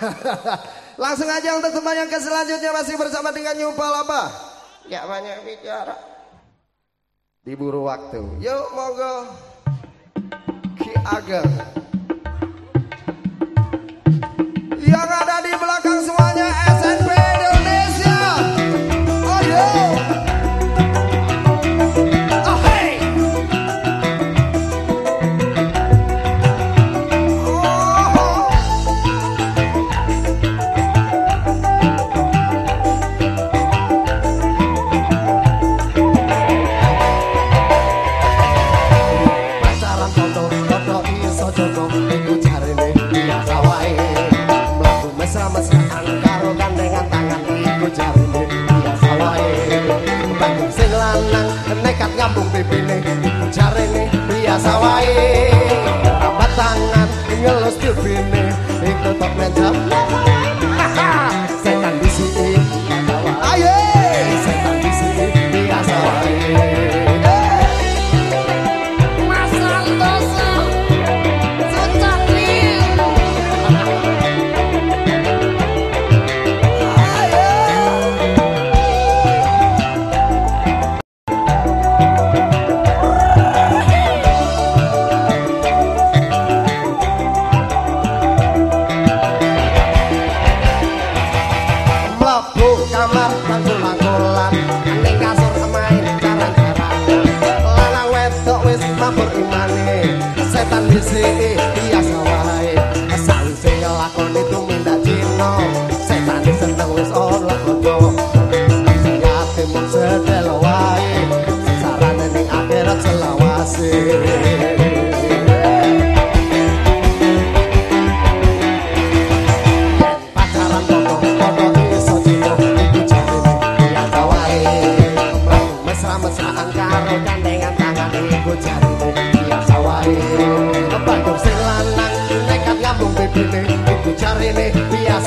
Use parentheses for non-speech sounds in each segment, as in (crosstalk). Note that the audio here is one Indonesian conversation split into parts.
(laughs) Langsung aja untuk teman yang ke selanjutnya masih bersama dengan Nyupal apa? Gak banyak bicara. Diburu waktu. Yuk monggo. Ki Ageng. semesraan karo gandengan tangan iku jarine biasa wae Bandung sing lanang nekat ngambung pipine iku jarine biasa wae Tambah tangan ngelus pipine iku tok mencap kamar panggul-panggulan Ning kasur main karang-karang Lanang wedok wis mabur imane Setan bisik Escuchar el espía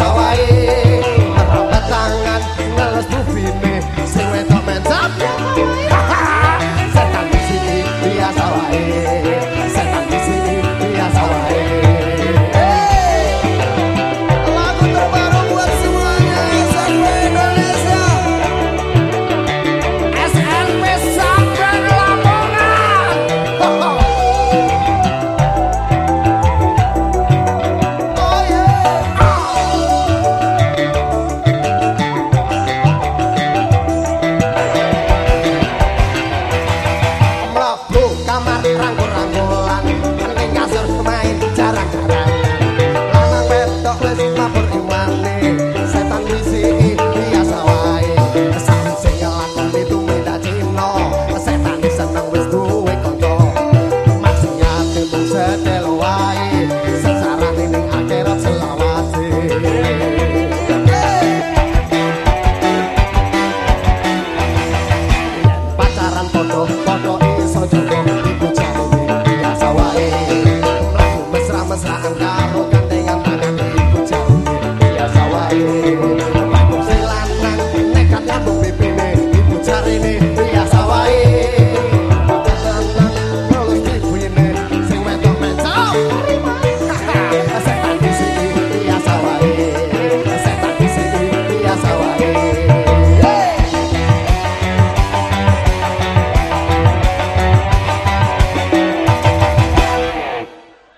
camarrango rango.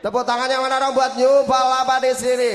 Tepuk tangan yang mana dong buat apa di sini.